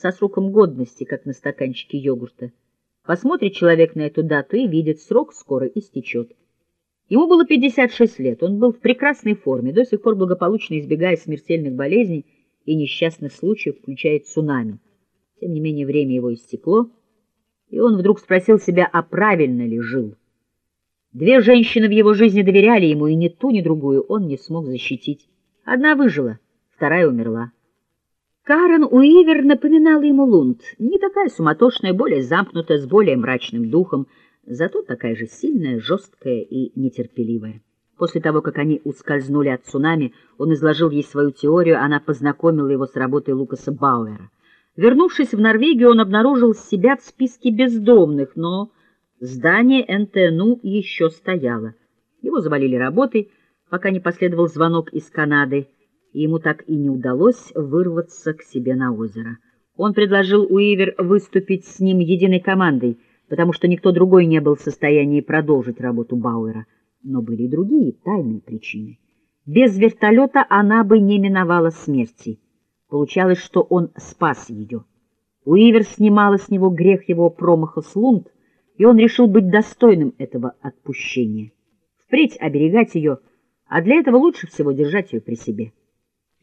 со сроком годности, как на стаканчике йогурта. Посмотрит человек на эту дату и видит, срок скоро истечет. Ему было 56 лет, он был в прекрасной форме, до сих пор благополучно избегая смертельных болезней и несчастных случаев, включая цунами. Тем не менее, время его истекло, и он вдруг спросил себя, а правильно ли жил. Две женщины в его жизни доверяли ему, и ни ту, ни другую он не смог защитить. Одна выжила, вторая умерла. Карен Уивер напоминала ему Лунд, не такая суматошная, более замкнутая, с более мрачным духом, зато такая же сильная, жесткая и нетерпеливая. После того, как они ускользнули от цунами, он изложил ей свою теорию, она познакомила его с работой Лукаса Бауэра. Вернувшись в Норвегию, он обнаружил себя в списке бездомных, но здание НТНУ еще стояло. Его завалили работой, пока не последовал звонок из Канады, и ему так и не удалось вырваться к себе на озеро. Он предложил Уивер выступить с ним единой командой, потому что никто другой не был в состоянии продолжить работу Бауэра. Но были и другие тайные причины. Без вертолета она бы не миновала смерти. Получалось, что он спас ее. Уивер снимала с него грех его промаха с Лунд, и он решил быть достойным этого отпущения. Впредь оберегать ее, а для этого лучше всего держать ее при себе.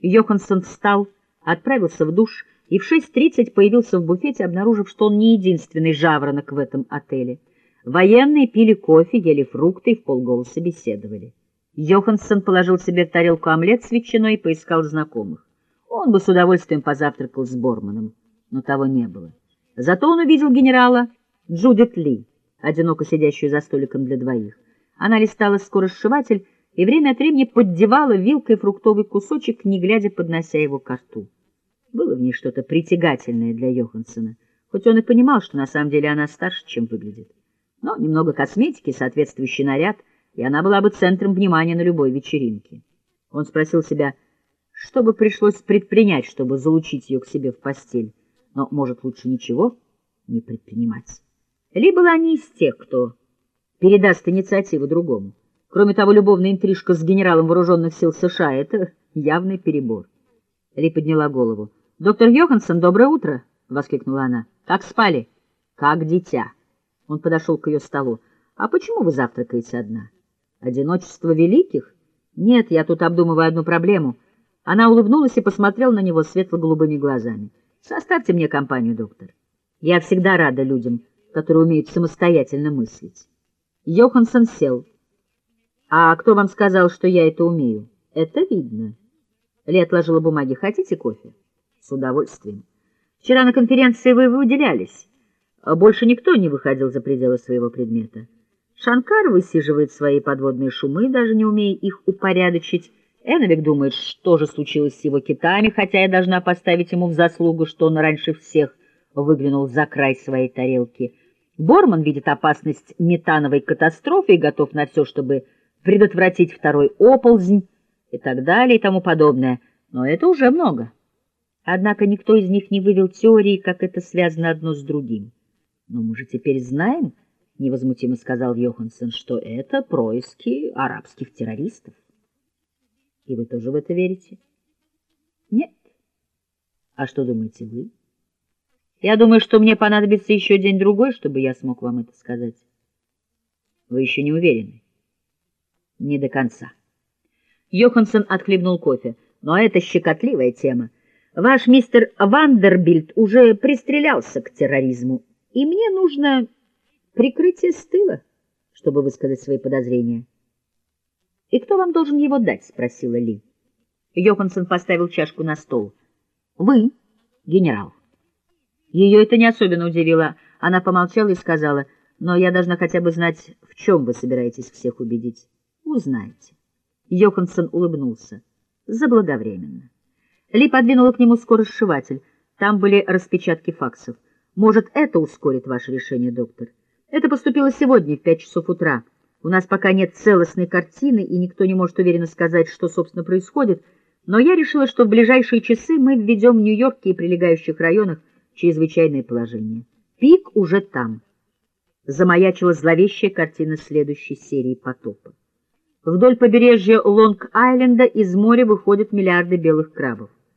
Йоханссон встал, отправился в душ и в 6.30 появился в буфете, обнаружив, что он не единственный жаворонок в этом отеле. Военные пили кофе, ели фрукты и в полголоса беседовали. Йоханссон положил себе в тарелку омлет с ветчиной и поискал знакомых. Он бы с удовольствием позавтракал с Борманом, но того не было. Зато он увидел генерала Джудит Ли, одиноко сидящую за столиком для двоих. Она листала скоросшиватель и время от времени поддевала вилкой фруктовый кусочек, не глядя поднося его к рту. Было в ней что-то притягательное для Йоханссона, хоть он и понимал, что на самом деле она старше, чем выглядит. Но немного косметики, соответствующий наряд, и она была бы центром внимания на любой вечеринке. Он спросил себя, что бы пришлось предпринять, чтобы залучить ее к себе в постель, но, может, лучше ничего не предпринимать. Либо не из тех, кто передаст инициативу другому. Кроме того, любовная интрижка с генералом вооруженных сил США — это явный перебор. Ли подняла голову. — Доктор Йоханссон, доброе утро! — воскликнула она. — Как спали? — Как дитя. Он подошел к ее столу. — А почему вы завтракаете одна? — Одиночество великих? — Нет, я тут обдумываю одну проблему. Она улыбнулась и посмотрела на него светло-голубыми глазами. — Составьте мне компанию, доктор. Я всегда рада людям, которые умеют самостоятельно мыслить. Йоханссон сел. «А кто вам сказал, что я это умею?» «Это видно». Ли отложила бумаги. «Хотите кофе?» «С удовольствием». «Вчера на конференции вы выделялись. Больше никто не выходил за пределы своего предмета. Шанкар высиживает свои подводные шумы, даже не умея их упорядочить. Эновик думает, что же случилось с его китами, хотя я должна поставить ему в заслугу, что он раньше всех выглянул за край своей тарелки. Борман видит опасность метановой катастрофы и готов на все, чтобы предотвратить второй оползнь и так далее и тому подобное, но это уже много. Однако никто из них не вывел теории, как это связано одно с другим. Но мы же теперь знаем, — невозмутимо сказал Йоханссон, — что это происки арабских террористов. И вы тоже в это верите? Нет. А что думаете вы? Я думаю, что мне понадобится еще день-другой, чтобы я смог вам это сказать. Вы еще не уверены? Не до конца. Йоханссон отхлебнул кофе. Но это щекотливая тема. Ваш мистер Вандербильд уже пристрелялся к терроризму, и мне нужно прикрытие с тыла, чтобы высказать свои подозрения. — И кто вам должен его дать? — спросила Ли. Йоханссон поставил чашку на стол. — Вы, генерал. Ее это не особенно удивило. Она помолчала и сказала, «Но я должна хотя бы знать, в чем вы собираетесь всех убедить. Узнаете». Йоханссон улыбнулся. Заблаговременно. Ли подвинула к нему скоросшиватель. Там были распечатки факсов. «Может, это ускорит ваше решение, доктор?» «Это поступило сегодня в пять часов утра. У нас пока нет целостной картины, и никто не может уверенно сказать, что, собственно, происходит, но я решила, что в ближайшие часы мы введем в Нью-Йорке и прилегающих районах чрезвычайное положение. Пик уже там. Замаячила зловещая картина следующей серии потопа. Вдоль побережья Лонг-Айленда из моря выходят миллиарды белых крабов.